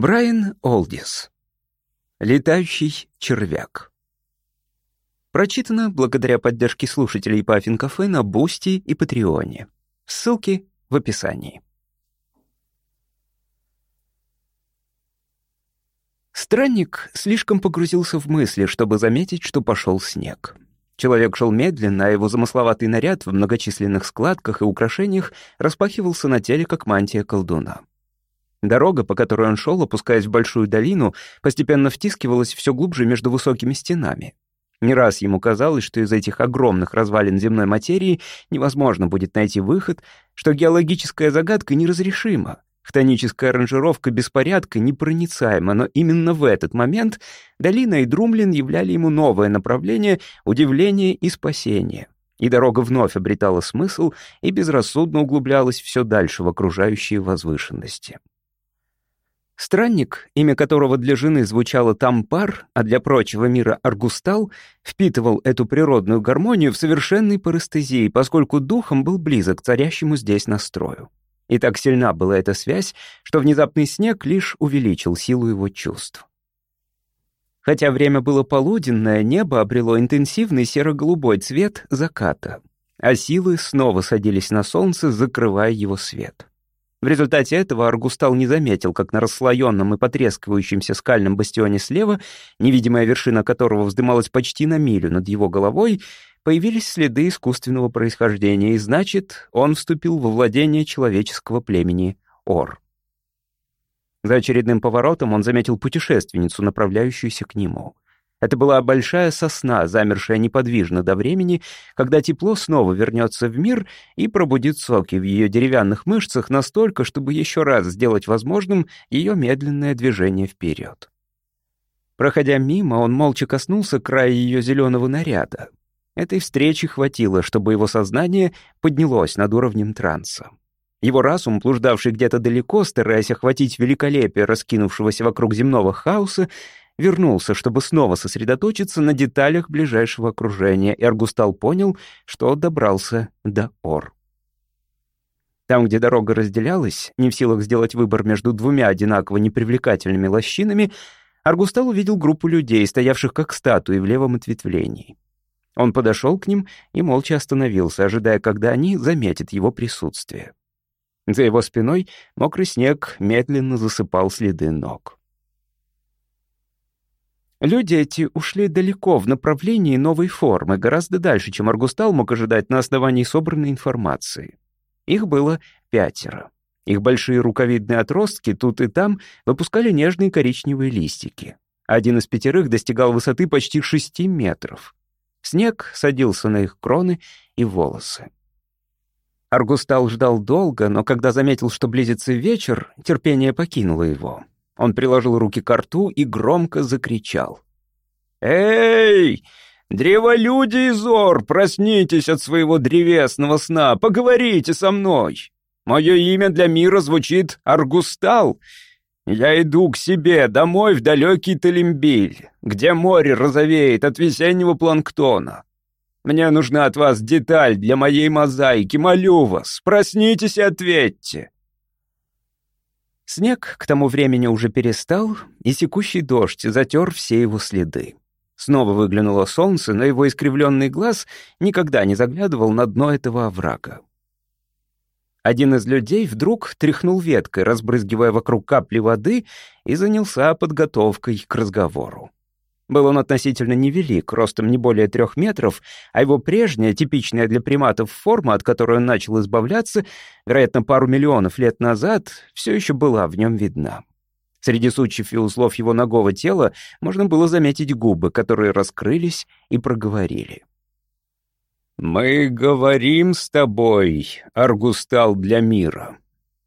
Брайан Олдис. Летающий червяк. Прочитано благодаря поддержке слушателей Puffin Cafe на Boosty и Patreon'е. Ссылки в описании. Странник слишком погрузился в мысли, чтобы заметить, что пошел снег. Человек шел медленно, а его замысловатый наряд в многочисленных складках и украшениях распахивался на теле, как мантия колдуна. Дорога, по которой он шел, опускаясь в большую долину, постепенно втискивалась все глубже между высокими стенами. Не раз ему казалось, что из этих огромных развалин земной материи невозможно будет найти выход, что геологическая загадка неразрешима, хтоническая аранжировка беспорядка непроницаема, но именно в этот момент долина и Друмлин являли ему новое направление удивления и спасения. И дорога вновь обретала смысл и безрассудно углублялась все дальше в окружающие возвышенности. Странник, имя которого для жены звучало Тампар, а для прочего мира Аргустал, впитывал эту природную гармонию в совершенной парестезии, поскольку духом был близок к царящему здесь настрою. И так сильна была эта связь, что внезапный снег лишь увеличил силу его чувств. Хотя время было полуденное, небо обрело интенсивный серо-голубой цвет заката, а силы снова садились на солнце, закрывая его свет. В результате этого Аргустал не заметил, как на расслоенном и потрескивающемся скальном бастионе слева, невидимая вершина которого вздымалась почти на милю над его головой, появились следы искусственного происхождения, и значит, он вступил во владение человеческого племени Ор. За очередным поворотом он заметил путешественницу, направляющуюся к нему. Это была большая сосна, замершая неподвижно до времени, когда тепло снова вернется в мир и пробудит соки в ее деревянных мышцах настолько, чтобы еще раз сделать возможным ее медленное движение вперед. Проходя мимо, он молча коснулся края ее зеленого наряда. Этой встречи хватило, чтобы его сознание поднялось над уровнем транса. Его разум, блуждавший где-то далеко, стараясь охватить великолепие раскинувшегося вокруг земного хаоса, вернулся, чтобы снова сосредоточиться на деталях ближайшего окружения, и Аргустал понял, что добрался до Ор. Там, где дорога разделялась, не в силах сделать выбор между двумя одинаково непривлекательными лощинами, Аргустал увидел группу людей, стоявших как статуи в левом ответвлении. Он подошел к ним и молча остановился, ожидая, когда они заметят его присутствие. За его спиной мокрый снег медленно засыпал следы ног. Люди эти ушли далеко в направлении новой формы, гораздо дальше, чем Аргустал мог ожидать на основании собранной информации. Их было пятеро. Их большие рукавидные отростки тут и там выпускали нежные коричневые листики. Один из пятерых достигал высоты почти шести метров. Снег садился на их кроны и волосы. Аргустал ждал долго, но когда заметил, что близится вечер, терпение покинуло его. Он приложил руки к рту и громко закричал. «Эй, древолюди из Ор, проснитесь от своего древесного сна, поговорите со мной! Мое имя для мира звучит Аргустал. Я иду к себе, домой в далекий Талимбиль, где море розовеет от весеннего планктона. Мне нужна от вас деталь для моей мозаики, молю вас, проснитесь и ответьте. Снег к тому времени уже перестал, и секущий дождь затер все его следы. Снова выглянуло солнце, но его искривленный глаз никогда не заглядывал на дно этого оврага. Один из людей вдруг тряхнул веткой, разбрызгивая вокруг капли воды, и занялся подготовкой к разговору. Был он относительно невелик, ростом не более трех метров, а его прежняя, типичная для приматов форма, от которой он начал избавляться, вероятно, пару миллионов лет назад, все еще была в нем видна. Среди сучьев и узлов его ногого тела можно было заметить губы, которые раскрылись и проговорили. «Мы говорим с тобой, Аргустал для мира.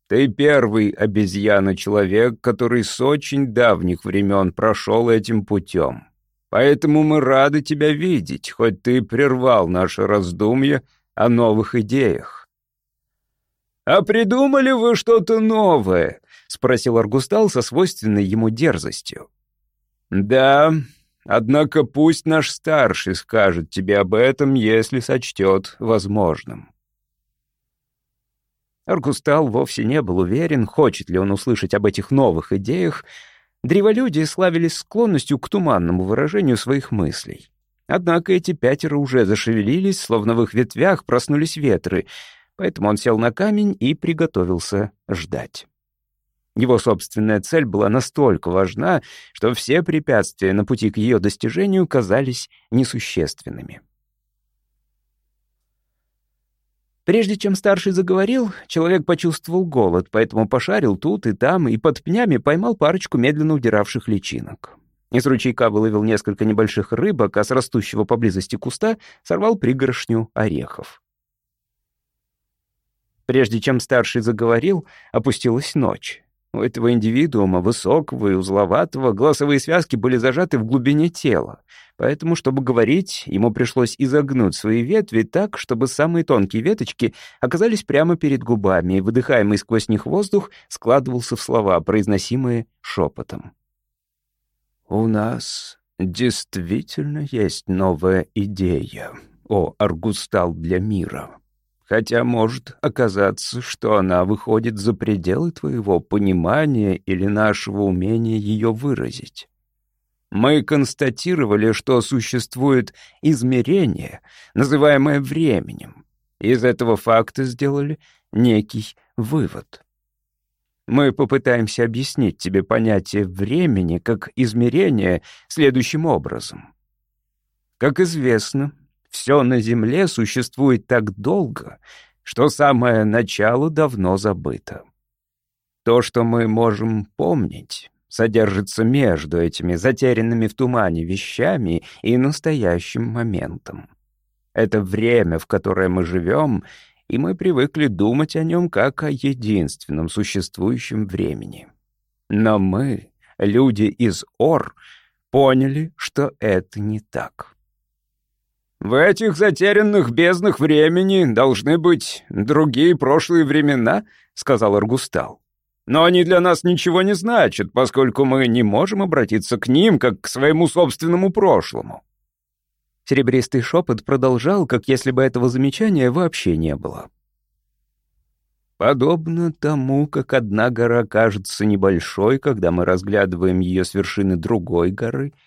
Ты первый обезьяна-человек, который с очень давних времен прошел этим путем. Поэтому мы рады тебя видеть, хоть ты прервал наше раздумье о новых идеях». «А придумали вы что-то новое?» — спросил Аргустал со свойственной ему дерзостью. «Да, однако пусть наш старший скажет тебе об этом, если сочтет возможным». Аргустал вовсе не был уверен, хочет ли он услышать об этих новых идеях. Древолюди славились склонностью к туманному выражению своих мыслей. Однако эти пятеро уже зашевелились, словно в их ветвях проснулись ветры, поэтому он сел на камень и приготовился ждать. Его собственная цель была настолько важна, что все препятствия на пути к ее достижению казались несущественными. Прежде чем старший заговорил, человек почувствовал голод, поэтому пошарил тут и там и под пнями поймал парочку медленно удиравших личинок. Из ручейка выловил несколько небольших рыбок, а с растущего поблизости куста сорвал пригоршню орехов. Прежде чем старший заговорил, опустилась ночь. У этого индивидуума, высокого и узловатого, голосовые связки были зажаты в глубине тела, поэтому, чтобы говорить, ему пришлось изогнуть свои ветви так, чтобы самые тонкие веточки оказались прямо перед губами, и выдыхаемый сквозь них воздух складывался в слова, произносимые шепотом. «У нас действительно есть новая идея, о Аргустал для мира», хотя может оказаться, что она выходит за пределы твоего понимания или нашего умения ее выразить. Мы констатировали, что существует измерение, называемое временем. Из этого факта сделали некий вывод. Мы попытаемся объяснить тебе понятие времени как измерение следующим образом. Как известно, все на Земле существует так долго, что самое начало давно забыто. То, что мы можем помнить, содержится между этими затерянными в тумане вещами и настоящим моментом. Это время, в которое мы живем, и мы привыкли думать о нем как о единственном существующем времени. Но мы, люди из Ор, поняли, что это не так. В этих затерянных безднах времени должны быть другие прошлые времена, сказал Аргустал. Но они для нас ничего не значат, поскольку мы не можем обратиться к ним, как к своему собственному прошлому. Серебристый шепот продолжал, как если бы этого замечания вообще не было. Подобно тому, как одна гора кажется небольшой, когда мы разглядываем ее с вершины другой горы —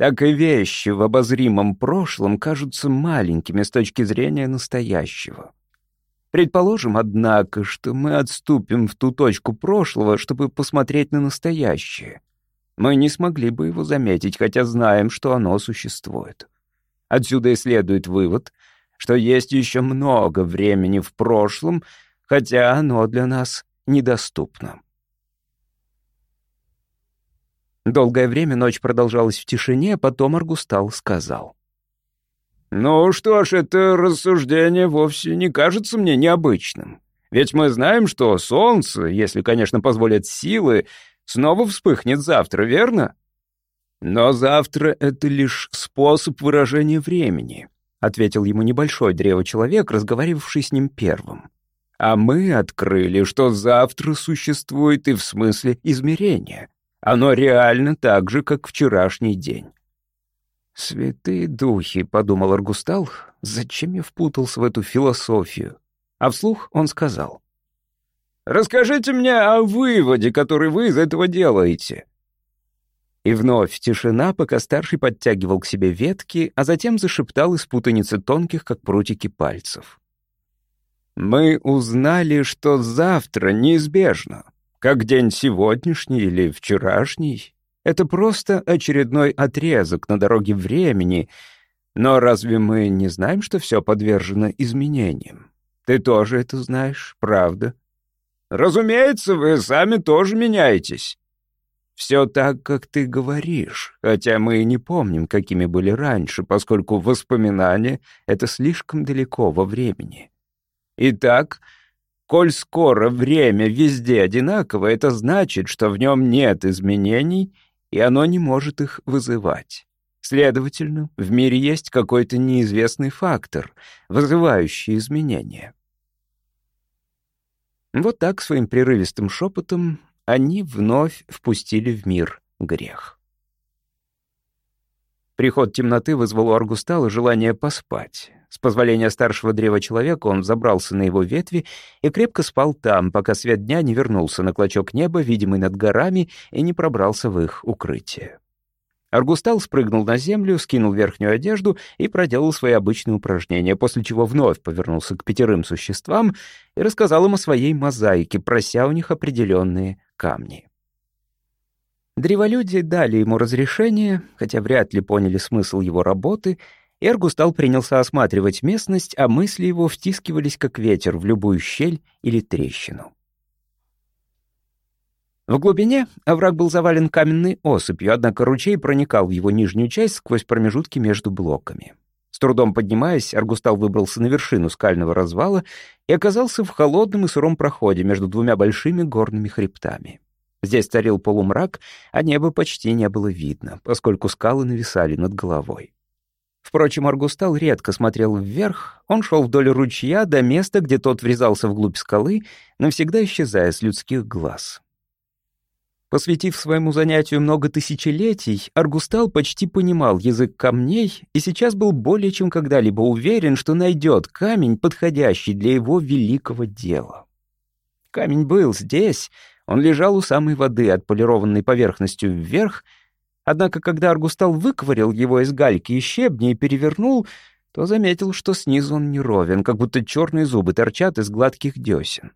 так и вещи в обозримом прошлом кажутся маленькими с точки зрения настоящего. Предположим, однако, что мы отступим в ту точку прошлого, чтобы посмотреть на настоящее. Мы не смогли бы его заметить, хотя знаем, что оно существует. Отсюда и следует вывод, что есть еще много времени в прошлом, хотя оно для нас недоступно. Долгое время ночь продолжалась в тишине, потом Аргустал сказал. «Ну что ж, это рассуждение вовсе не кажется мне необычным. Ведь мы знаем, что солнце, если, конечно, позволят силы, снова вспыхнет завтра, верно? Но завтра — это лишь способ выражения времени», — ответил ему небольшой древо-человек, разговаривавший с ним первым. «А мы открыли, что завтра существует и в смысле измерения». Оно реально так же, как вчерашний день. «Святые духи», — подумал Аргустал, — «зачем я впутался в эту философию?» А вслух он сказал. «Расскажите мне о выводе, который вы из этого делаете». И вновь тишина, пока старший подтягивал к себе ветки, а затем зашептал из путаницы тонких, как прутики пальцев. «Мы узнали, что завтра неизбежно как день сегодняшний или вчерашний. Это просто очередной отрезок на дороге времени. Но разве мы не знаем, что все подвержено изменениям? Ты тоже это знаешь, правда? Разумеется, вы сами тоже меняетесь. Все так, как ты говоришь, хотя мы и не помним, какими были раньше, поскольку воспоминания — это слишком далеко во времени. Итак, Коль скоро время везде одинаково, это значит, что в нем нет изменений, и оно не может их вызывать. Следовательно, в мире есть какой-то неизвестный фактор, вызывающий изменения. Вот так своим прерывистым шепотом они вновь впустили в мир грех. Приход темноты вызвал у Аргустала желание поспать. С позволения старшего древа человека он забрался на его ветви и крепко спал там, пока свет дня не вернулся на клочок неба, видимый над горами, и не пробрался в их укрытие. Аргустал спрыгнул на землю, скинул верхнюю одежду и проделал свои обычные упражнения, после чего вновь повернулся к пятерым существам и рассказал им о своей мозаике, прося у них определенные камни. Древолюди дали ему разрешение, хотя вряд ли поняли смысл его работы — Эргустал принялся осматривать местность, а мысли его втискивались, как ветер, в любую щель или трещину. В глубине овраг был завален каменной осыпью, однако ручей проникал в его нижнюю часть сквозь промежутки между блоками. С трудом поднимаясь, Аргустал выбрался на вершину скального развала и оказался в холодном и сыром проходе между двумя большими горными хребтами. Здесь царил полумрак, а небо почти не было видно, поскольку скалы нависали над головой. Впрочем, Аргустал редко смотрел вверх, он шел вдоль ручья до места, где тот врезался вглубь скалы, навсегда исчезая с людских глаз. Посвятив своему занятию много тысячелетий, Аргустал почти понимал язык камней и сейчас был более чем когда-либо уверен, что найдет камень, подходящий для его великого дела. Камень был здесь, он лежал у самой воды, отполированной поверхностью вверх — Однако, когда Аргустал выковырял его из гальки и щебня и перевернул, то заметил, что снизу он неровен, как будто черные зубы торчат из гладких десен.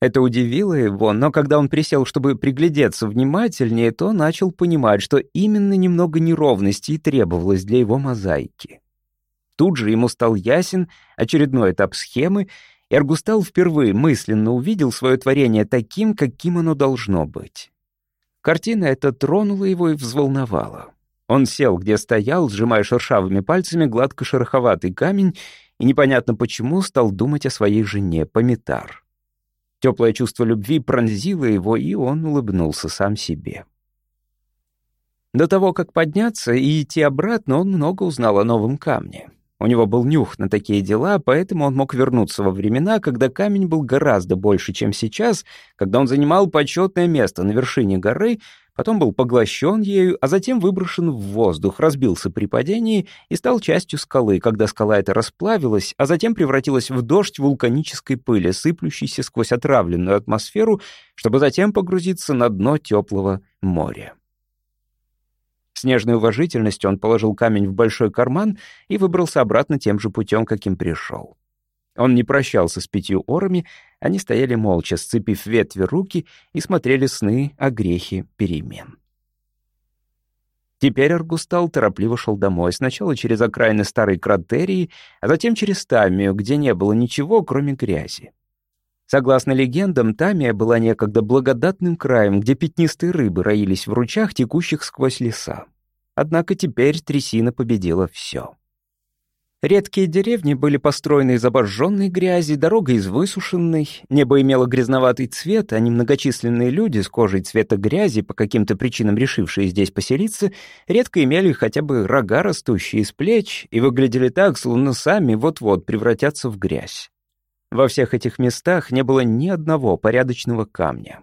Это удивило его, но когда он присел, чтобы приглядеться внимательнее, то начал понимать, что именно немного неровности и требовалось для его мозаики. Тут же ему стал ясен очередной этап схемы, и Аргустал впервые мысленно увидел свое творение таким, каким оно должно быть. Картина эта тронула его и взволновала. Он сел, где стоял, сжимая шершавыми пальцами гладко шероховатый камень, и непонятно почему стал думать о своей жене, Помитар. Теплое чувство любви пронзило его, и он улыбнулся сам себе. До того, как подняться и идти обратно, он много узнал о новом камне. У него был нюх на такие дела, поэтому он мог вернуться во времена, когда камень был гораздо больше, чем сейчас, когда он занимал почетное место на вершине горы, потом был поглощен ею, а затем выброшен в воздух, разбился при падении и стал частью скалы, когда скала эта расплавилась, а затем превратилась в дождь вулканической пыли, сыплющейся сквозь отравленную атмосферу, чтобы затем погрузиться на дно теплого моря. С нежной уважительностью он положил камень в большой карман и выбрался обратно тем же путем, каким пришел. Он не прощался с пятью орами, они стояли молча, сцепив ветви руки и смотрели сны о грехе перемен. Теперь Аргустал торопливо шел домой, сначала через окраины старой кратерии, а затем через Тамию, где не было ничего, кроме грязи. Согласно легендам, Тамия была некогда благодатным краем, где пятнистые рыбы роились в ручах, текущих сквозь леса. Однако теперь трясина победила все. Редкие деревни были построены из обожженной грязи, дорога из высушенной, небо имело грязноватый цвет, а немногочисленные люди с кожей цвета грязи, по каким-то причинам решившие здесь поселиться, редко имели хотя бы рога, растущие из плеч, и выглядели так, словно сами вот-вот превратятся в грязь. Во всех этих местах не было ни одного порядочного камня.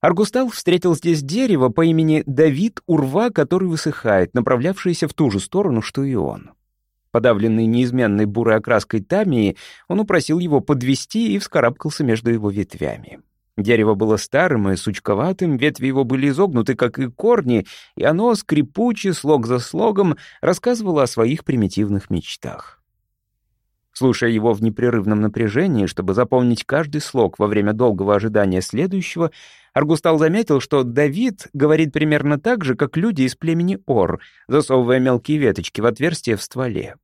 Аргустал встретил здесь дерево по имени Давид Урва, который высыхает, направлявшееся в ту же сторону, что и он. Подавленный неизменной бурой окраской тамии, он упросил его подвести и вскарабкался между его ветвями. Дерево было старым и сучковатым, ветви его были изогнуты, как и корни, и оно, скрипуче, слог за слогом, рассказывало о своих примитивных мечтах. Слушая его в непрерывном напряжении, чтобы запомнить каждый слог во время долгого ожидания следующего, Аргустал заметил, что Давид говорит примерно так же, как люди из племени Ор, засовывая мелкие веточки в отверстие в стволе.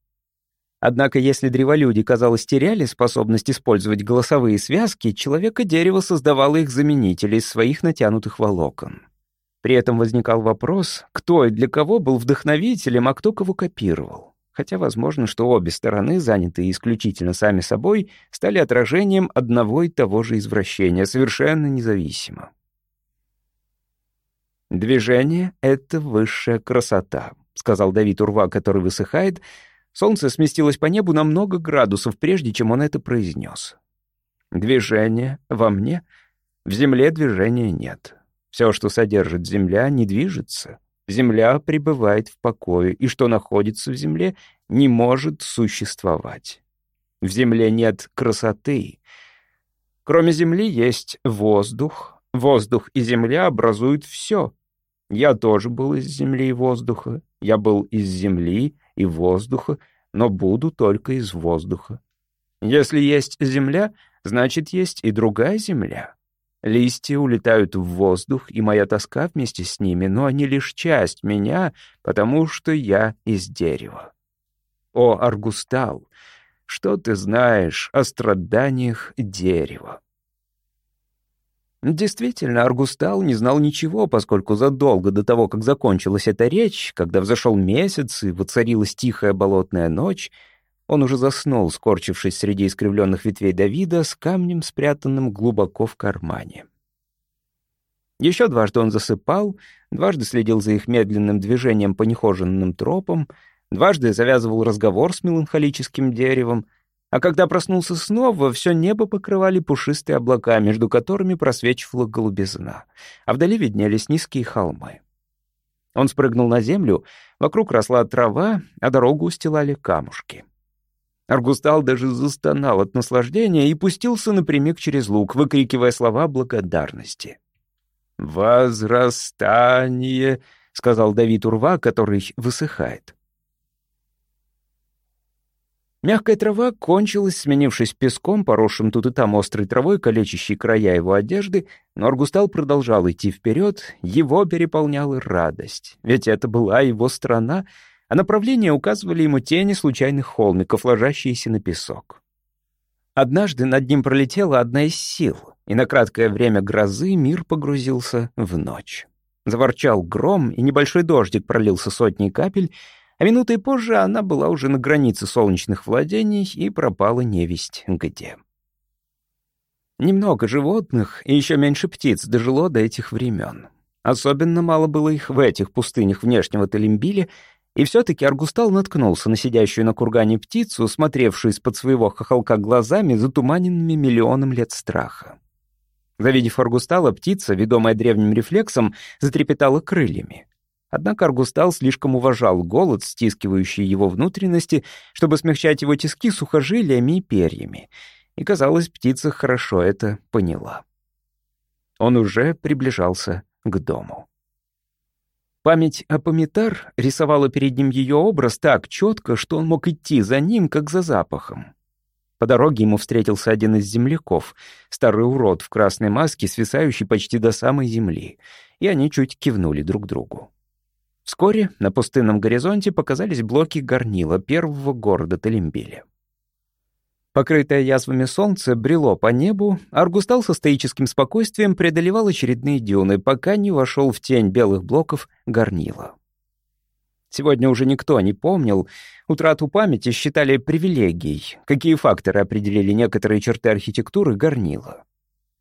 Однако, если древолюди, казалось, теряли способность использовать голосовые связки, человека-дерево создавало их заменители из своих натянутых волокон. При этом возникал вопрос, кто и для кого был вдохновителем, а кто кого копировал хотя возможно, что обе стороны, занятые исключительно сами собой, стали отражением одного и того же извращения, совершенно независимо. «Движение — это высшая красота», — сказал Давид Урва, который высыхает. Солнце сместилось по небу на много градусов, прежде чем он это произнес. «Движение во мне? В земле движения нет. Все, что содержит земля, не движется. Земля пребывает в покое, и что находится в земле, не может существовать. В земле нет красоты. Кроме земли есть воздух. Воздух и земля образуют все. Я тоже был из земли и воздуха. Я был из земли и воздуха, но буду только из воздуха. Если есть земля, значит, есть и другая земля. Листья улетают в воздух, и моя тоска вместе с ними, но они лишь часть меня, потому что я из дерева. О, Аргустал, что ты знаешь о страданиях дерева? Действительно, Аргустал не знал ничего, поскольку задолго до того, как закончилась эта речь, когда взошел месяц и воцарилась тихая болотная ночь, он уже заснул, скорчившись среди искривленных ветвей Давида с камнем, спрятанным глубоко в кармане. Еще дважды он засыпал, дважды следил за их медленным движением по нехоженным тропам, дважды завязывал разговор с меланхолическим деревом, а когда проснулся снова, все небо покрывали пушистые облака, между которыми просвечивала голубизна, а вдали виднелись низкие холмы. Он спрыгнул на землю, вокруг росла трава, а дорогу устилали камушки. Аргустал даже застонал от наслаждения и пустился напрямик через луг, выкрикивая слова благодарности. «Возрастание», — сказал Давид Урва, который высыхает. Мягкая трава кончилась, сменившись песком, поросшим тут и там острой травой, калечащей края его одежды, но Аргустал продолжал идти вперед, его переполняла радость, ведь это была его страна — а направление указывали ему тени случайных холмиков, ложащиеся на песок. Однажды над ним пролетела одна из сил, и на краткое время грозы мир погрузился в ночь. Заворчал гром, и небольшой дождик пролился сотни капель, а минутой позже она была уже на границе солнечных владений и пропала невесть где. Немного животных и еще меньше птиц дожило до этих времен. Особенно мало было их в этих пустынях внешнего Талимбиля, и все-таки Аргустал наткнулся на сидящую на кургане птицу, смотревшую из-под своего хохолка глазами, затуманенными миллионом лет страха. Завидев Аргустала, птица, ведомая древним рефлексом, затрепетала крыльями. Однако Аргустал слишком уважал голод, стискивающий его внутренности, чтобы смягчать его тиски сухожилиями и перьями. И, казалось, птица хорошо это поняла. Он уже приближался к дому. Память о Памятар рисовала перед ним ее образ так четко, что он мог идти за ним, как за запахом. По дороге ему встретился один из земляков, старый урод в красной маске, свисающий почти до самой земли, и они чуть кивнули друг другу. Вскоре на пустынном горизонте показались блоки горнила первого города Талимбиля. Покрытое язвами солнце брело по небу, Аргустал со стоическим спокойствием преодолевал очередные дюны, пока не вошел в тень белых блоков горнила. Сегодня уже никто не помнил, утрату памяти считали привилегией, какие факторы определили некоторые черты архитектуры горнила.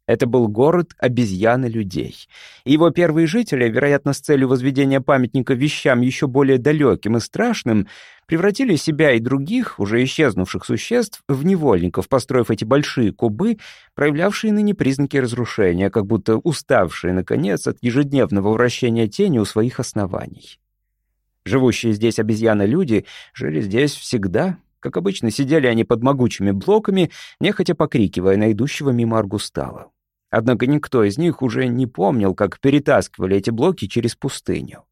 Это был город обезьян и людей. Его первые жители, вероятно, с целью возведения памятника вещам еще более далеким и страшным, превратили себя и других, уже исчезнувших существ, в невольников, построив эти большие кубы, проявлявшие ныне признаки разрушения, как будто уставшие, наконец, от ежедневного вращения тени у своих оснований. Живущие здесь обезьяны-люди жили здесь всегда, как обычно, сидели они под могучими блоками, нехотя покрикивая на идущего мимо Аргустала. Однако никто из них уже не помнил, как перетаскивали эти блоки через пустыню.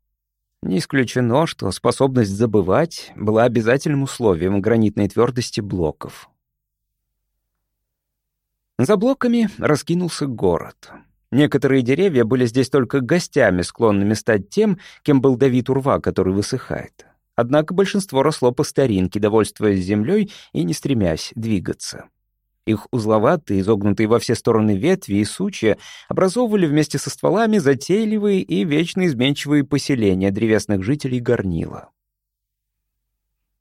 Не исключено, что способность забывать была обязательным условием гранитной твердости блоков. За блоками раскинулся город. Некоторые деревья были здесь только гостями, склонными стать тем, кем был Давид Урва, который высыхает. Однако большинство росло по старинке, довольствуясь землей и не стремясь двигаться. Их узловатые, изогнутые во все стороны ветви и сучья образовывали вместе со стволами затейливые и вечно изменчивые поселения древесных жителей горнила.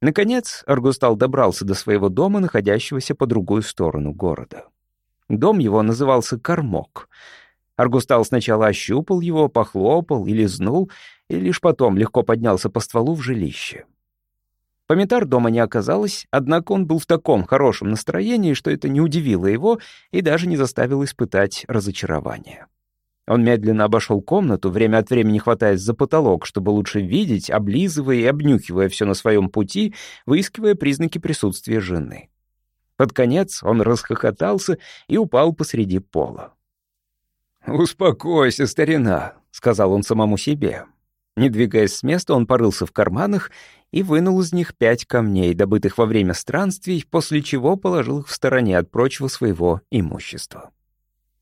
Наконец, Аргустал добрался до своего дома, находящегося по другую сторону города. Дом его назывался Кормок. Аргустал сначала ощупал его, похлопал и лизнул, и лишь потом легко поднялся по стволу в жилище. Помитар дома не оказалось, однако он был в таком хорошем настроении, что это не удивило его и даже не заставило испытать разочарование. Он медленно обошел комнату, время от времени хватаясь за потолок, чтобы лучше видеть, облизывая и обнюхивая все на своем пути, выискивая признаки присутствия жены. Под конец он расхохотался и упал посреди пола. «Успокойся, старина», — сказал он самому себе. Не двигаясь с места, он порылся в карманах и вынул из них пять камней, добытых во время странствий, после чего положил их в стороне от прочего своего имущества.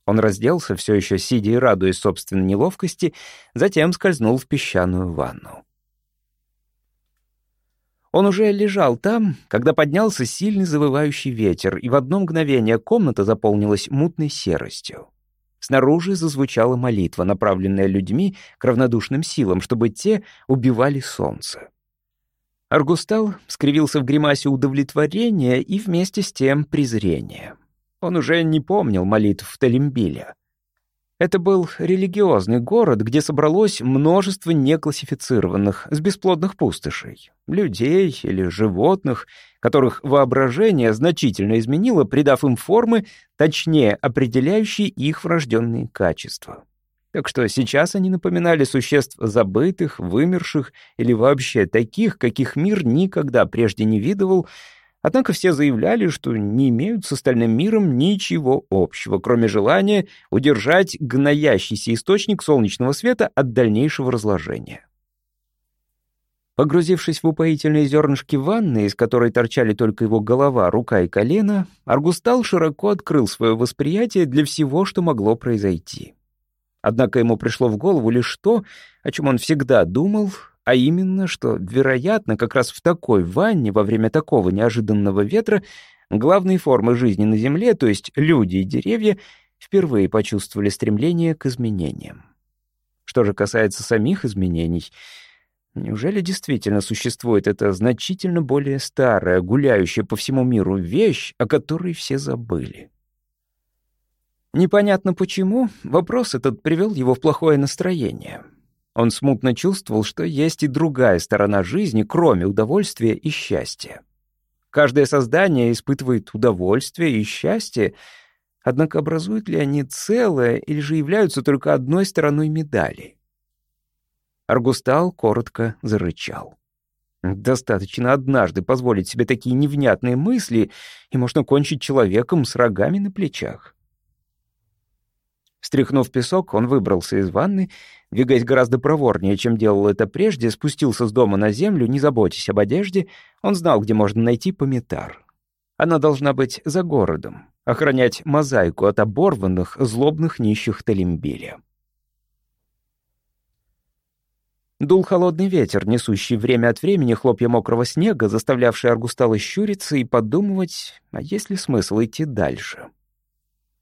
Он разделся, все еще сидя и радуясь собственной неловкости, затем скользнул в песчаную ванну. Он уже лежал там, когда поднялся сильный завывающий ветер, и в одно мгновение комната заполнилась мутной серостью. Снаружи зазвучала молитва, направленная людьми к равнодушным силам, чтобы те убивали солнце. Аргустал скривился в гримасе удовлетворения и вместе с тем презрения. Он уже не помнил молитв Талимбиля. Это был религиозный город, где собралось множество неклассифицированных, с бесплодных пустошей, людей или животных, которых воображение значительно изменило, придав им формы, точнее определяющие их врожденные качества. Так что сейчас они напоминали существ забытых, вымерших или вообще таких, каких мир никогда прежде не видывал, Однако все заявляли, что не имеют с остальным миром ничего общего, кроме желания удержать гноящийся источник солнечного света от дальнейшего разложения. Погрузившись в упоительные зернышки ванны, из которой торчали только его голова, рука и колено, Аргустал широко открыл свое восприятие для всего, что могло произойти. Однако ему пришло в голову лишь то, о чем он всегда думал, а именно, что, вероятно, как раз в такой ванне во время такого неожиданного ветра главные формы жизни на Земле, то есть люди и деревья, впервые почувствовали стремление к изменениям. Что же касается самих изменений, неужели действительно существует эта значительно более старая, гуляющая по всему миру вещь, о которой все забыли? Непонятно почему, вопрос этот привел его в плохое настроение — он смутно чувствовал, что есть и другая сторона жизни, кроме удовольствия и счастья. Каждое создание испытывает удовольствие и счастье, однако образуют ли они целое или же являются только одной стороной медали? Аргустал коротко зарычал. Достаточно однажды позволить себе такие невнятные мысли, и можно кончить человеком с рогами на плечах. Стряхнув песок, он выбрался из ванны, двигаясь гораздо проворнее, чем делал это прежде, спустился с дома на землю, не заботясь об одежде, он знал, где можно найти пометар. Она должна быть за городом, охранять мозаику от оборванных, злобных нищих Талимбиля. Дул холодный ветер, несущий время от времени хлопья мокрого снега, заставлявший Аргустала щуриться и подумывать, а есть ли смысл идти дальше.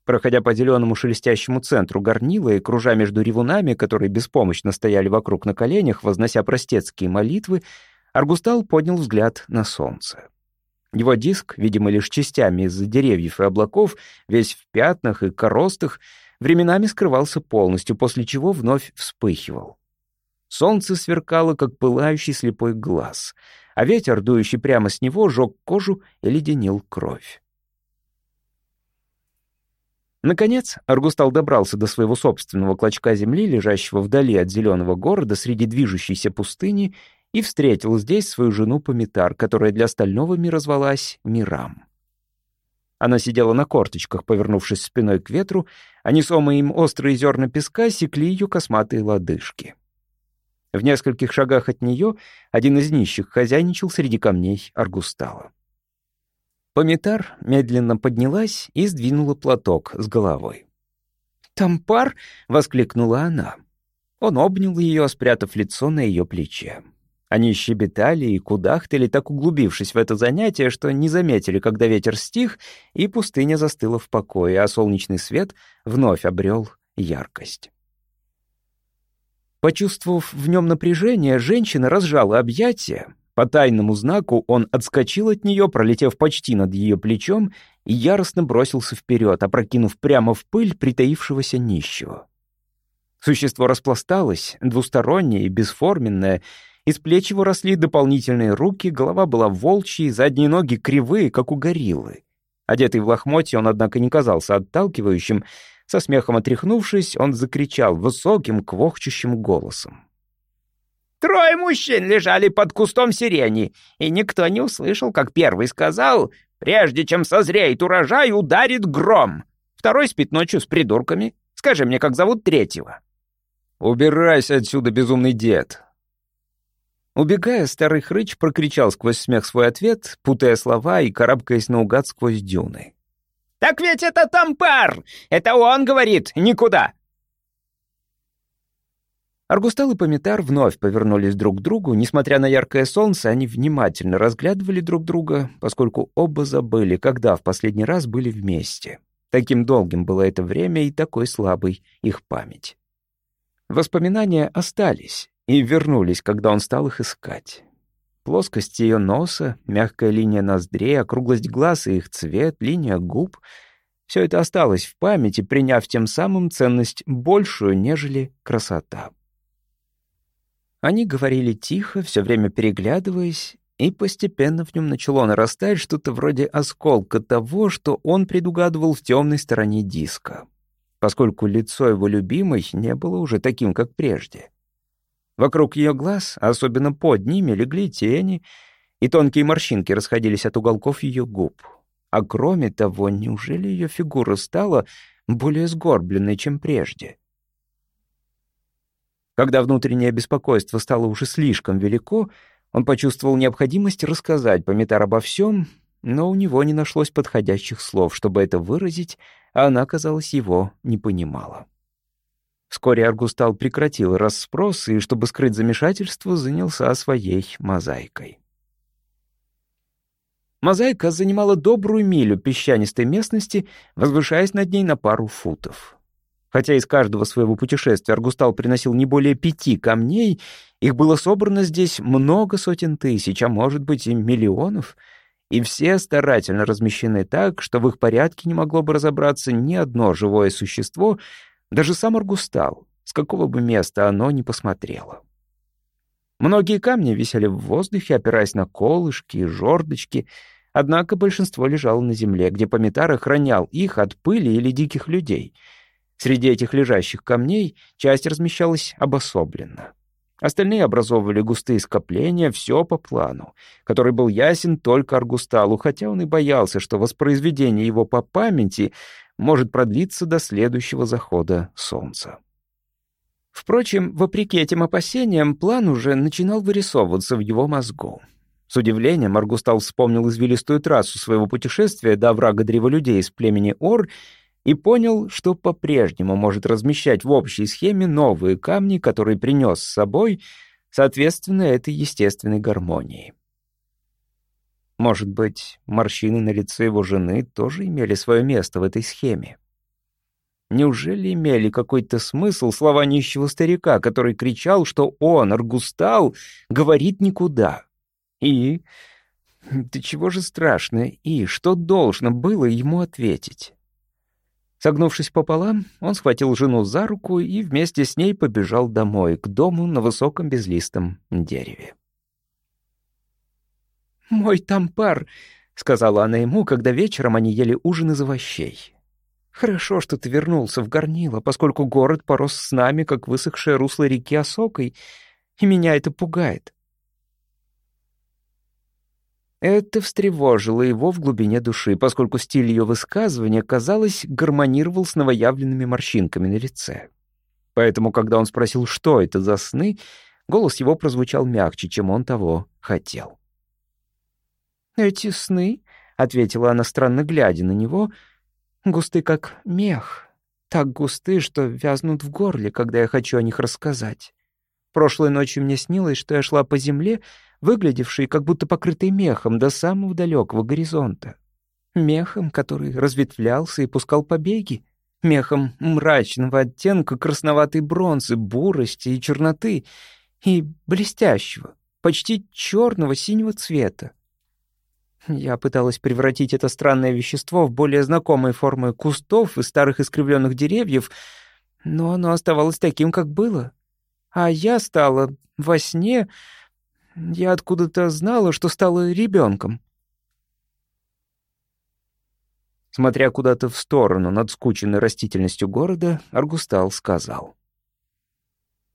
Проходя по зеленому шелестящему центру горнила и кружа между ревунами, которые беспомощно стояли вокруг на коленях, вознося простецкие молитвы, Аргустал поднял взгляд на солнце. Его диск, видимо, лишь частями из-за деревьев и облаков, весь в пятнах и коростах, временами скрывался полностью, после чего вновь вспыхивал. Солнце сверкало, как пылающий слепой глаз, а ветер, дующий прямо с него, жег кожу и леденил кровь. Наконец, Аргустал добрался до своего собственного клочка земли, лежащего вдали от зеленого города среди движущейся пустыни, и встретил здесь свою жену Помитар, которая для остального мира звалась Мирам. Она сидела на корточках, повернувшись спиной к ветру, а несомые им острые зерна песка секли ее косматые лодыжки. В нескольких шагах от нее один из нищих хозяйничал среди камней Аргустала. Помитар медленно поднялась и сдвинула платок с головой. «Там пар!» — воскликнула она. Он обнял ее, спрятав лицо на ее плече. Они щебетали и кудахтали, так углубившись в это занятие, что не заметили, когда ветер стих, и пустыня застыла в покое, а солнечный свет вновь обрел яркость. Почувствовав в нем напряжение, женщина разжала объятия, по тайному знаку он отскочил от нее, пролетев почти над ее плечом, и яростно бросился вперед, опрокинув прямо в пыль притаившегося нищего. Существо распласталось, двустороннее и бесформенное, из плеч его росли дополнительные руки, голова была волчьей, задние ноги кривые, как у гориллы. Одетый в лохмотье, он, однако, не казался отталкивающим, Со смехом отряхнувшись, он закричал высоким, квохчущим голосом. Трое мужчин лежали под кустом сирени, и никто не услышал, как первый сказал, «Прежде чем созреет урожай, ударит гром». Второй спит ночью с придурками. Скажи мне, как зовут третьего?» «Убирайся отсюда, безумный дед!» Убегая, старый хрыч прокричал сквозь смех свой ответ, путая слова и карабкаясь наугад сквозь дюны. «Так ведь это Тампар! Это он говорит, никуда!» Аргустал и Пометар вновь повернулись друг к другу. Несмотря на яркое солнце, они внимательно разглядывали друг друга, поскольку оба забыли, когда в последний раз были вместе. Таким долгим было это время и такой слабой их память. Воспоминания остались и вернулись, когда он стал их искать. Плоскость ее носа, мягкая линия ноздрей, округлость глаз и их цвет, линия губ — все это осталось в памяти, приняв тем самым ценность большую, нежели красота. Они говорили тихо, все время переглядываясь, и постепенно в нем начало нарастать что-то вроде осколка того, что он предугадывал в темной стороне диска, поскольку лицо его любимой не было уже таким, как прежде. Вокруг ее глаз, особенно под ними, легли тени, и тонкие морщинки расходились от уголков ее губ. А кроме того, неужели ее фигура стала более сгорбленной, чем прежде? Когда внутреннее беспокойство стало уже слишком велико, он почувствовал необходимость рассказать Пометар обо всем, но у него не нашлось подходящих слов, чтобы это выразить, а она, казалось, его не понимала. Вскоре Аргустал прекратил расспрос и, чтобы скрыть замешательство, занялся своей мозаикой. Мозаика занимала добрую милю песчанистой местности, возвышаясь над ней на пару футов. Хотя из каждого своего путешествия Аргустал приносил не более пяти камней, их было собрано здесь много сотен тысяч, а может быть и миллионов, и все старательно размещены так, что в их порядке не могло бы разобраться ни одно живое существо, даже сам Аргустал, с какого бы места оно ни посмотрело. Многие камни висели в воздухе, опираясь на колышки и жердочки, однако большинство лежало на земле, где Пометар охранял их от пыли или диких людей — Среди этих лежащих камней часть размещалась обособленно. Остальные образовывали густые скопления, все по плану, который был ясен только Аргусталу, хотя он и боялся, что воспроизведение его по памяти может продлиться до следующего захода солнца. Впрочем, вопреки этим опасениям, план уже начинал вырисовываться в его мозгу. С удивлением Аргустал вспомнил извилистую трассу своего путешествия до врага древолюдей из племени Ор и понял, что по-прежнему может размещать в общей схеме новые камни, которые принес с собой, соответственно, этой естественной гармонии. Может быть, морщины на лице его жены тоже имели свое место в этой схеме? Неужели имели какой-то смысл слова нищего старика, который кричал, что он, Аргустал, говорит никуда? И... Да чего же страшно, и что должно было ему ответить? Согнувшись пополам, он схватил жену за руку и вместе с ней побежал домой, к дому на высоком безлистом дереве. «Мой тампар», — сказала она ему, когда вечером они ели ужин из овощей. «Хорошо, что ты вернулся в горнило, поскольку город порос с нами, как высохшее русло реки Осокой, и меня это пугает. Это встревожило его в глубине души, поскольку стиль ее высказывания, казалось, гармонировал с новоявленными морщинками на лице. Поэтому, когда он спросил, что это за сны, голос его прозвучал мягче, чем он того хотел. «Эти сны», — ответила она, странно глядя на него, — «густы, как мех, так густы, что вязнут в горле, когда я хочу о них рассказать. Прошлой ночью мне снилось, что я шла по земле, выглядевшей как будто покрытой мехом до самого далекого горизонта. Мехом, который разветвлялся и пускал побеги. Мехом мрачного оттенка красноватой бронзы, бурости и черноты. И блестящего, почти черного синего цвета. Я пыталась превратить это странное вещество в более знакомые формы кустов и старых искривленных деревьев, но оно оставалось таким, как было. А я стала во сне... Я откуда-то знала, что стала ребенком. Смотря куда-то в сторону над скученной растительностью города, Аргустал сказал.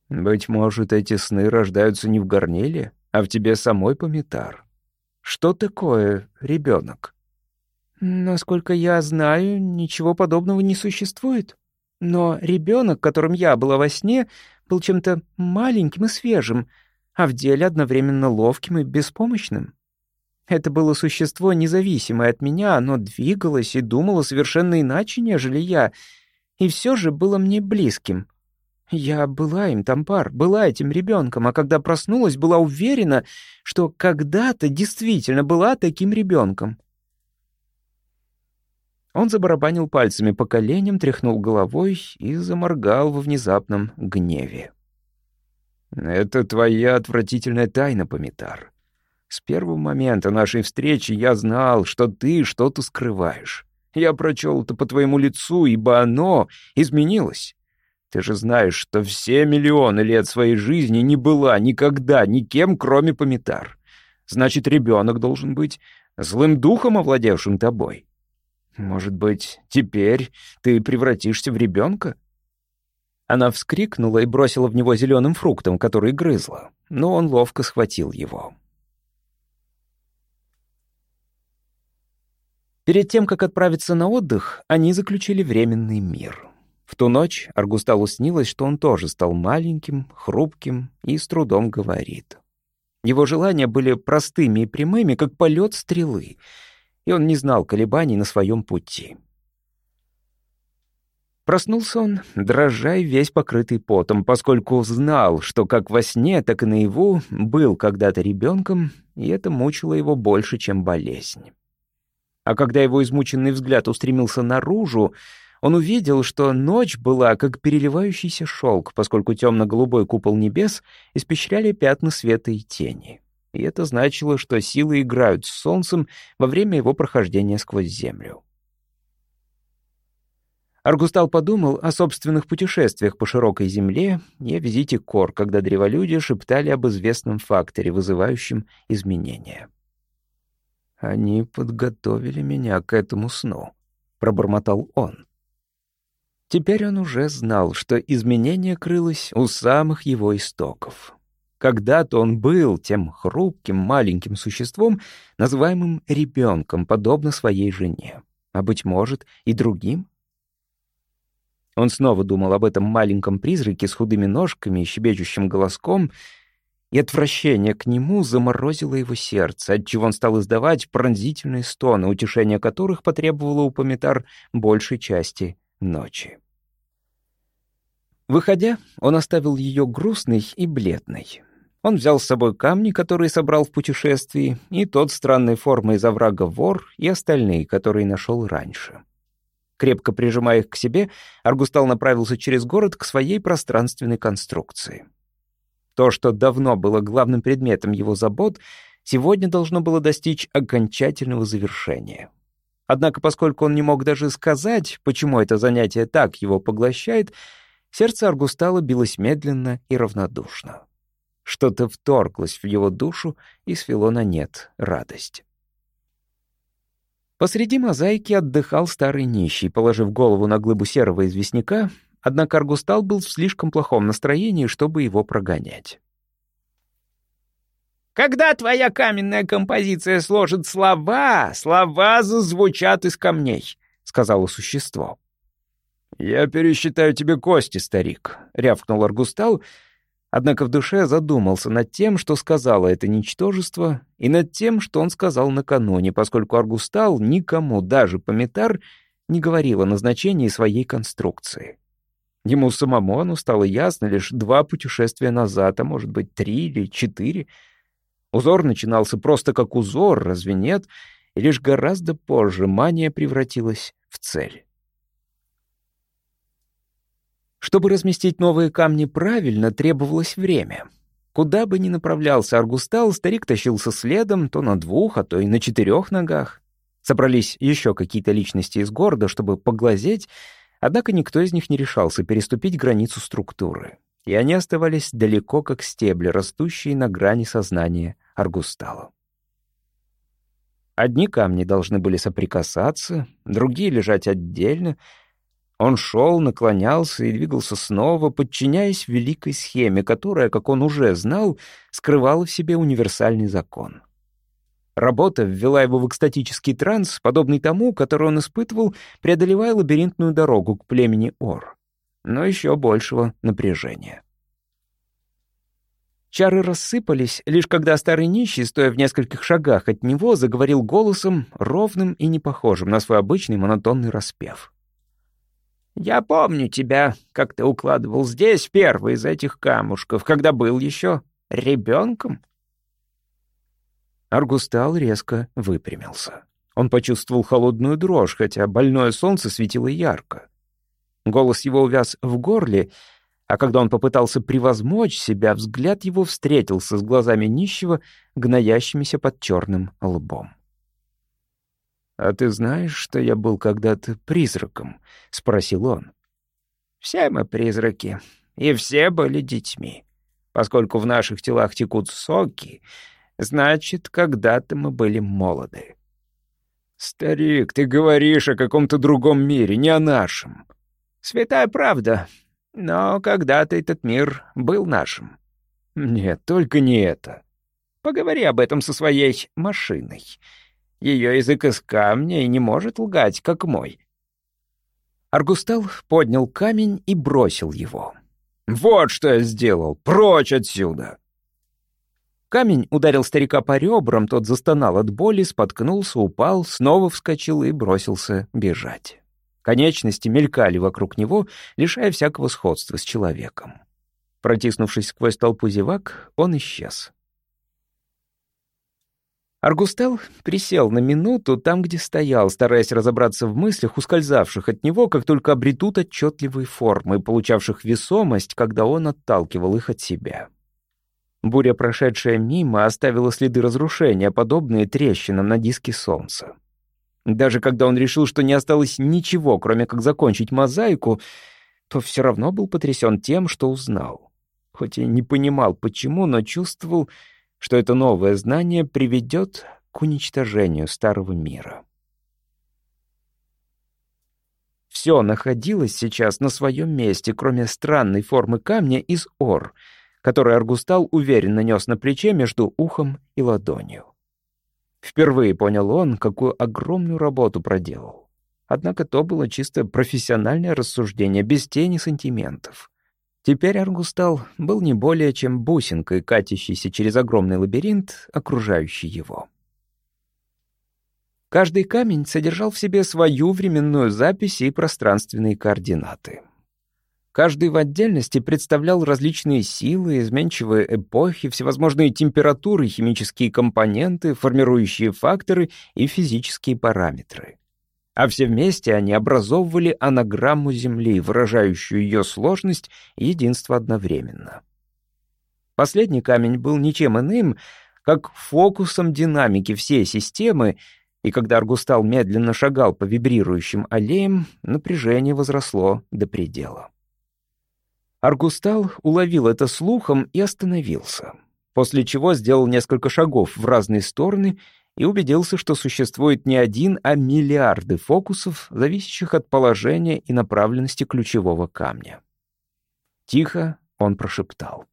«Быть может, эти сны рождаются не в горниле, а в тебе самой, Помитар. Что такое ребенок?» «Насколько я знаю, ничего подобного не существует. Но ребенок, которым я была во сне, был чем-то маленьким и свежим, а в деле одновременно ловким и беспомощным. Это было существо, независимое от меня, оно двигалось и думало совершенно иначе, нежели я, и все же было мне близким. Я была им, Тампар, была этим ребенком, а когда проснулась, была уверена, что когда-то действительно была таким ребенком. Он забарабанил пальцами по коленям, тряхнул головой и заморгал во внезапном гневе. «Это твоя отвратительная тайна, Помитар. С первого момента нашей встречи я знал, что ты что-то скрываешь. Я прочел это по твоему лицу, ибо оно изменилось. Ты же знаешь, что все миллионы лет своей жизни не была никогда никем, кроме Помитар. Значит, ребенок должен быть злым духом, овладевшим тобой. Может быть, теперь ты превратишься в ребенка? Она вскрикнула и бросила в него зеленым фруктом, который грызла, но он ловко схватил его. Перед тем, как отправиться на отдых, они заключили временный мир. В ту ночь Аргусталу снилось, что он тоже стал маленьким, хрупким и с трудом говорит. Его желания были простыми и прямыми, как полет стрелы, и он не знал колебаний на своем пути. Проснулся он, дрожа и весь покрытый потом, поскольку знал, что как во сне, так и наяву был когда-то ребенком, и это мучило его больше, чем болезнь. А когда его измученный взгляд устремился наружу, он увидел, что ночь была как переливающийся шелк, поскольку темно-голубой купол небес испещряли пятна света и тени. И это значило, что силы играют с солнцем во время его прохождения сквозь землю. Аргустал подумал о собственных путешествиях по широкой земле и о визите Кор, когда древолюди шептали об известном факторе, вызывающем изменения. «Они подготовили меня к этому сну», — пробормотал он. Теперь он уже знал, что изменение крылось у самых его истоков. Когда-то он был тем хрупким маленьким существом, называемым ребенком, подобно своей жене, а, быть может, и другим. Он снова думал об этом маленьком призраке с худыми ножками и щебечущим голоском — и отвращение к нему заморозило его сердце, отчего он стал издавать пронзительные стоны, утешение которых потребовало у Помитар большей части ночи. Выходя, он оставил ее грустной и бледной. Он взял с собой камни, которые собрал в путешествии, и тот странной формы из оврага вор, и остальные, которые нашел раньше. Крепко прижимая их к себе, Аргустал направился через город к своей пространственной конструкции. То, что давно было главным предметом его забот, сегодня должно было достичь окончательного завершения. Однако, поскольку он не мог даже сказать, почему это занятие так его поглощает, сердце Аргустала билось медленно и равнодушно. Что-то вторглось в его душу и свело на нет радость. Посреди мозаики отдыхал старый нищий, положив голову на глыбу серого известняка Однако Аргустал был в слишком плохом настроении, чтобы его прогонять. «Когда твоя каменная композиция сложит слова, слова зазвучат из камней», — сказала существо. «Я пересчитаю тебе кости, старик», — рявкнул Аргустал, однако в душе задумался над тем, что сказала это ничтожество, и над тем, что он сказал накануне, поскольку Аргустал никому, даже Пометар, не говорил о назначении своей конструкции. Ему самому оно стало ясно лишь два путешествия назад, а может быть три или четыре. Узор начинался просто как узор, разве нет? И лишь гораздо позже мания превратилась в цель. Чтобы разместить новые камни правильно, требовалось время. Куда бы ни направлялся Аргустал, старик тащился следом, то на двух, а то и на четырех ногах. Собрались еще какие-то личности из города, чтобы поглазеть — Однако никто из них не решался переступить границу структуры, и они оставались далеко, как стебли, растущие на грани сознания Аргустала. Одни камни должны были соприкасаться, другие лежать отдельно. Он шел, наклонялся и двигался снова, подчиняясь великой схеме, которая, как он уже знал, скрывала в себе универсальный закон. Работа ввела его в экстатический транс, подобный тому, который он испытывал, преодолевая лабиринтную дорогу к племени Ор. Но еще большего напряжения. Чары рассыпались, лишь когда старый нищий, стоя в нескольких шагах от него, заговорил голосом, ровным и непохожим на свой обычный монотонный распев. «Я помню тебя, как ты укладывал здесь первый из этих камушков, когда был еще ребенком». Аргустал резко выпрямился. Он почувствовал холодную дрожь, хотя больное солнце светило ярко. Голос его увяз в горле, а когда он попытался превозмочь себя, взгляд его встретился с глазами нищего, гноящимися под черным лбом. «А ты знаешь, что я был когда-то призраком?» — спросил он. «Все мы призраки, и все были детьми. Поскольку в наших телах текут соки, значит, когда-то мы были молоды». «Старик, ты говоришь о каком-то другом мире, не о нашем». «Святая правда, но когда-то этот мир был нашим. Нет, только не это. Поговори об этом со своей машиной. Ее язык из камня и не может лгать, как мой. Аргустал поднял камень и бросил его. «Вот что я сделал! Прочь отсюда!» Камень ударил старика по ребрам, тот застонал от боли, споткнулся, упал, снова вскочил и бросился бежать. Конечности мелькали вокруг него, лишая всякого сходства с человеком. Протиснувшись сквозь толпу зевак, он исчез. Аргустел присел на минуту там, где стоял, стараясь разобраться в мыслях, ускользавших от него, как только обретут отчетливые формы, получавших весомость, когда он отталкивал их от себя. Буря, прошедшая мимо, оставила следы разрушения, подобные трещинам на диске солнца. Даже когда он решил, что не осталось ничего, кроме как закончить мозаику, то все равно был потрясен тем, что узнал. Хоть и не понимал, почему, но чувствовал, что это новое знание приведет к уничтожению старого мира. Все находилось сейчас на своем месте, кроме странной формы камня из ор, который Аргустал уверенно нес на плече между ухом и ладонью. Впервые понял он, какую огромную работу проделал. Однако то было чисто профессиональное рассуждение, без тени сантиментов. Теперь Аргустал был не более чем бусинкой, катящейся через огромный лабиринт, окружающий его. Каждый камень содержал в себе свою временную запись и пространственные координаты. Каждый в отдельности представлял различные силы, изменчивые эпохи, всевозможные температуры, химические компоненты, формирующие факторы и физические параметры. А все вместе они образовывали анаграмму Земли, выражающую ее сложность и единство одновременно. Последний камень был ничем иным, как фокусом динамики всей системы, и когда Аргустал медленно шагал по вибрирующим аллеям, напряжение возросло до предела. Аргустал уловил это слухом и остановился, после чего сделал несколько шагов в разные стороны и убедился, что существует не один, а миллиарды фокусов, зависящих от положения и направленности ключевого камня. Тихо он прошептал.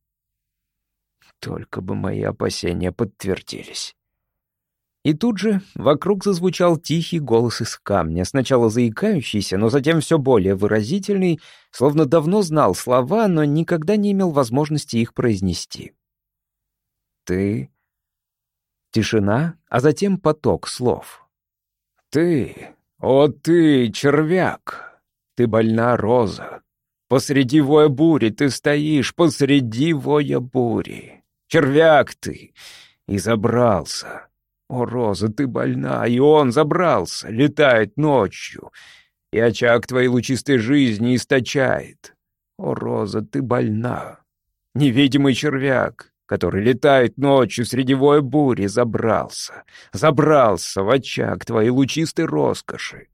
«Только бы мои опасения подтвердились». И тут же вокруг зазвучал тихий голос из камня, сначала заикающийся, но затем все более выразительный, словно давно знал слова, но никогда не имел возможности их произнести. «Ты...» Тишина, а затем поток слов. «Ты... О ты, червяк! Ты больна, Роза! Посреди воя бури ты стоишь, посреди воя бури! Червяк ты! И забрался!» О, Роза, ты больна, и он забрался, летает ночью, и очаг твоей лучистой жизни источает. О, Роза, ты больна. Невидимый червяк, который летает ночью среди воя бури, забрался, забрался в очаг твоей лучистой роскоши.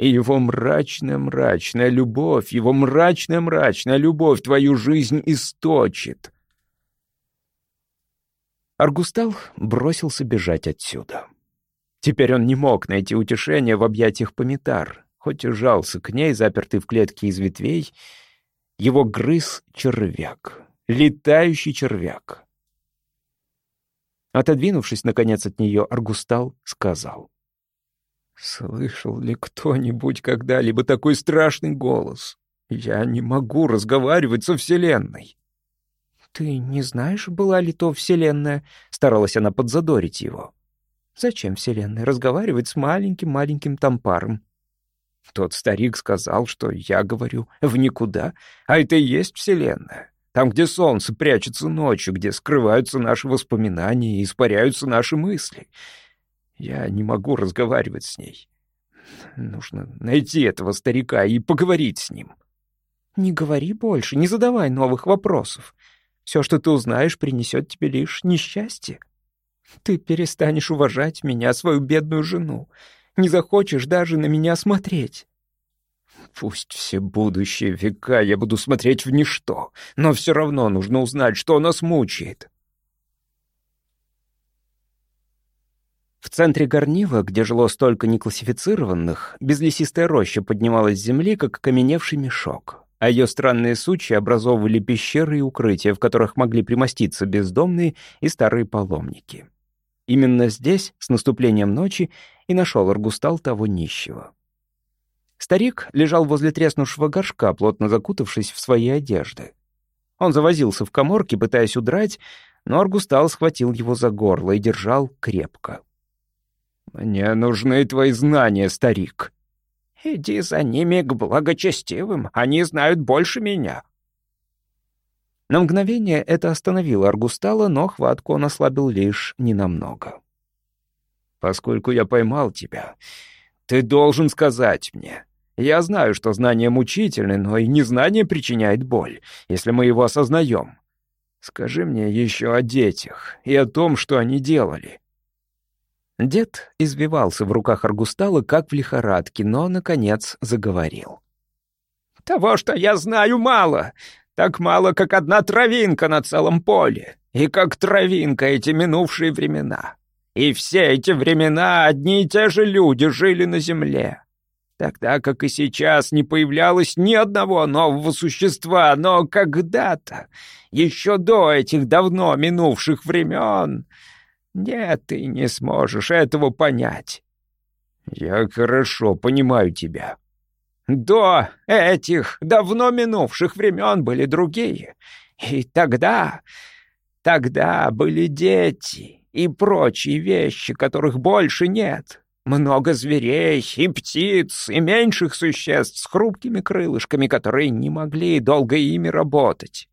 И его мрачная-мрачная любовь, его мрачная-мрачная любовь твою жизнь источит. Аргустал бросился бежать отсюда. Теперь он не мог найти утешения в объятиях Помитар, хоть и жался к ней, запертый в клетке из ветвей. Его грыз червяк, летающий червяк. Отодвинувшись, наконец, от нее, Аргустал сказал. «Слышал ли кто-нибудь когда-либо такой страшный голос? Я не могу разговаривать со Вселенной». «Ты не знаешь, была ли то Вселенная?» — старалась она подзадорить его. «Зачем Вселенная разговаривать с маленьким-маленьким тампаром?» Тот старик сказал, что я говорю в никуда, а это и есть Вселенная. Там, где солнце прячется ночью, где скрываются наши воспоминания и испаряются наши мысли. Я не могу разговаривать с ней. Нужно найти этого старика и поговорить с ним. Не говори больше, не задавай новых вопросов. Все, что ты узнаешь, принесет тебе лишь несчастье. Ты перестанешь уважать меня, свою бедную жену. Не захочешь даже на меня смотреть. Пусть все будущие века я буду смотреть в ничто, но все равно нужно узнать, что нас мучает. В центре горнива, где жило столько неклассифицированных, безлесистая роща поднималась с земли, как окаменевший мешок, а ее странные сучья образовывали пещеры и укрытия, в которых могли примоститься бездомные и старые паломники. Именно здесь, с наступлением ночи, и нашел Аргустал того нищего. Старик лежал возле треснувшего горшка, плотно закутавшись в свои одежды. Он завозился в коморке, пытаясь удрать, но Аргустал схватил его за горло и держал крепко. «Мне нужны твои знания, старик». «Иди за ними к благочестивым, они знают больше меня». На мгновение это остановило Аргустала, но хватку он ослабил лишь ненамного. «Поскольку я поймал тебя, ты должен сказать мне. Я знаю, что знание мучительны, но и незнание причиняет боль, если мы его осознаем. Скажи мне еще о детях и о том, что они делали». Дед извивался в руках Аргустала, как в лихорадке, но, наконец, заговорил. «Того, что я знаю, мало. Так мало, как одна травинка на целом поле. И как травинка эти минувшие времена. И все эти времена одни и те же люди жили на земле. Тогда, как и сейчас, не появлялось ни одного нового существа, но когда-то, еще до этих давно минувших времен, нет, ты не сможешь этого понять. Я хорошо понимаю тебя. До этих давно минувших времен были другие. И тогда, тогда были дети, и прочие вещи, которых больше нет. Много зверей и птиц, и меньших существ с хрупкими крылышками, которые не могли долго ими работать.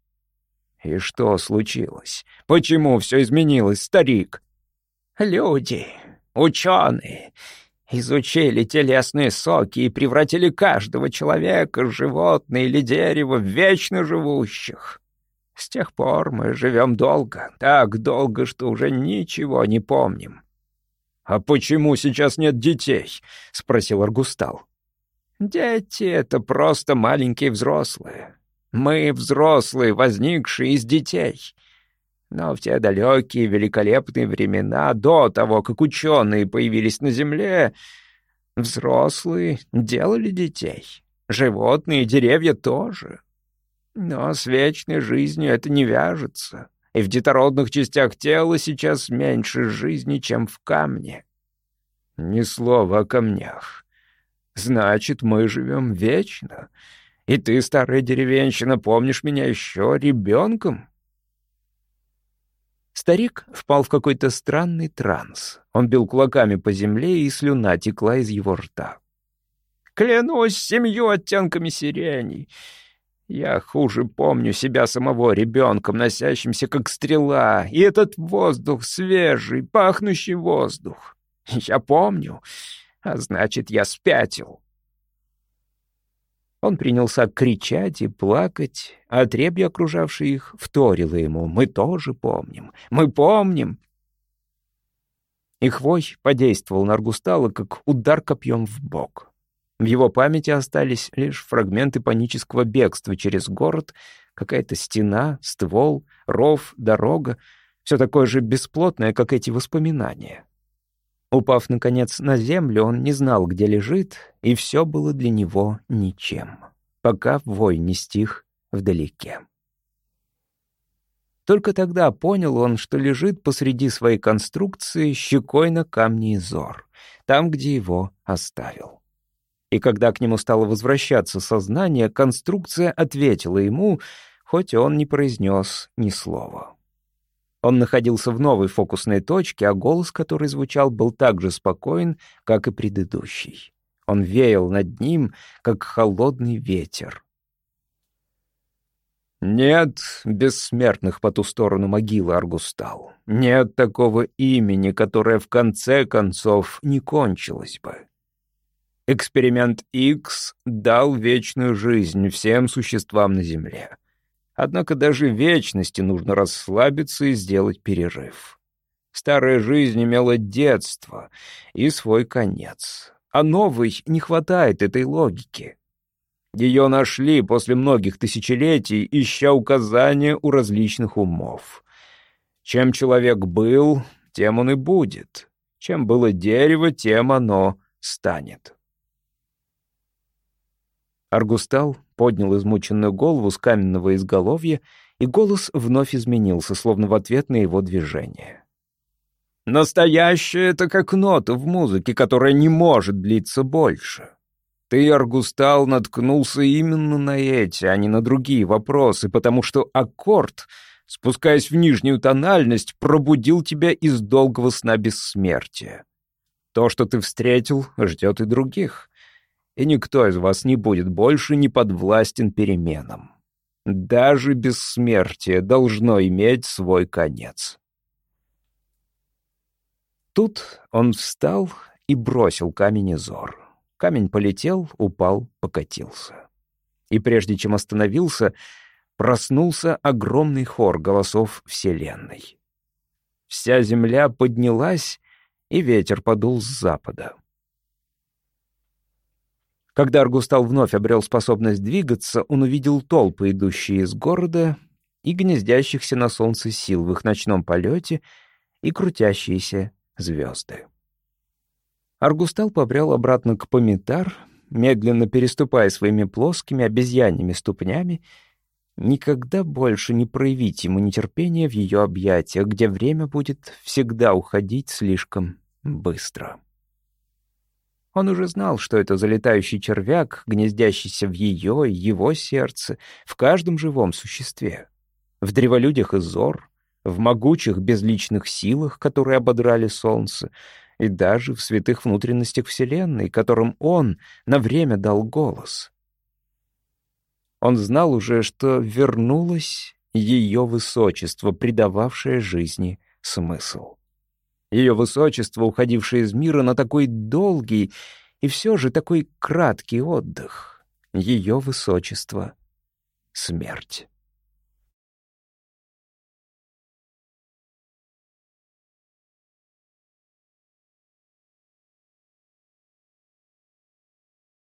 И что случилось? Почему все изменилось, старик? Люди, ученые, изучили телесные соки и превратили каждого человека, животное или дерево в вечно живущих. С тех пор мы живем долго, так долго, что уже ничего не помним. «А почему сейчас нет детей?» — спросил Аргустал. «Дети — это просто маленькие взрослые. Мы взрослые, возникшие из детей. Но в те далекие великолепные времена, до того, как ученые появились на Земле, взрослые делали детей. Животные и деревья тоже. Но с вечной жизнью это не вяжется, и в детородных частях тела сейчас меньше жизни, чем в камне. Ни слова о камнях. Значит, мы живем вечно. И ты, старая деревенщина, помнишь меня еще ребенком? Старик впал в какой-то странный транс. Он бил кулаками по земле, и слюна текла из его рта. «Клянусь семью оттенками сирени!» Я хуже помню себя самого ребенком, носящимся как стрела, и этот воздух свежий, пахнущий воздух. Я помню, а значит, я спятил. Он принялся кричать и плакать, а отребья, окружавшие их, вторило ему. «Мы тоже помним! Мы помним!» И хвой подействовал на Аргустала, как удар копьем в бок. В его памяти остались лишь фрагменты панического бегства через город, какая-то стена, ствол, ров, дорога, все такое же бесплотное, как эти воспоминания. Упав, наконец, на землю, он не знал, где лежит, и все было для него ничем, пока вой не стих вдалеке. Только тогда понял он, что лежит посреди своей конструкции щекой на камне Изор, там, где его оставил. И когда к нему стало возвращаться сознание, конструкция ответила ему, хоть он не произнес ни слова. Он находился в новой фокусной точке, а голос, который звучал, был так же спокоен, как и предыдущий. Он веял над ним, как холодный ветер. Нет бессмертных по ту сторону могилы, Аргустал. Нет такого имени, которое в конце концов не кончилось бы. Эксперимент X дал вечную жизнь всем существам на Земле. Однако даже вечности нужно расслабиться и сделать перерыв. Старая жизнь имела детство и свой конец, а новой не хватает этой логики. Ее нашли после многих тысячелетий, ища указания у различных умов. Чем человек был, тем он и будет. Чем было дерево, тем оно станет. Аргустал поднял измученную голову с каменного изголовья, и голос вновь изменился, словно в ответ на его движение. «Настоящее — это как нота в музыке, которая не может длиться больше. Ты, Аргустал, наткнулся именно на эти, а не на другие вопросы, потому что аккорд, спускаясь в нижнюю тональность, пробудил тебя из долгого сна бессмертия. То, что ты встретил, ждет и других и никто из вас не будет больше не подвластен переменам. Даже бессмертие должно иметь свой конец. Тут он встал и бросил камень Изор. Камень полетел, упал, покатился. И прежде чем остановился, проснулся огромный хор голосов Вселенной. Вся земля поднялась, и ветер подул с запада. Когда Аргустал вновь обрел способность двигаться, он увидел толпы, идущие из города, и гнездящихся на солнце сил в их ночном полете, и крутящиеся звезды. Аргустал побрел обратно к Помитар, медленно переступая своими плоскими обезьяньими ступнями, никогда больше не проявить ему нетерпения в ее объятиях, где время будет всегда уходить слишком быстро. Он уже знал, что это залетающий червяк, гнездящийся в ее его сердце, в каждом живом существе. В древолюдях зор, в могучих безличных силах, которые ободрали солнце, и даже в святых внутренностях Вселенной, которым он на время дал голос. Он знал уже, что вернулось ее высочество, придававшее жизни смысл ее высочество, уходившее из мира на такой долгий и все же такой краткий отдых, ее высочество — смерть.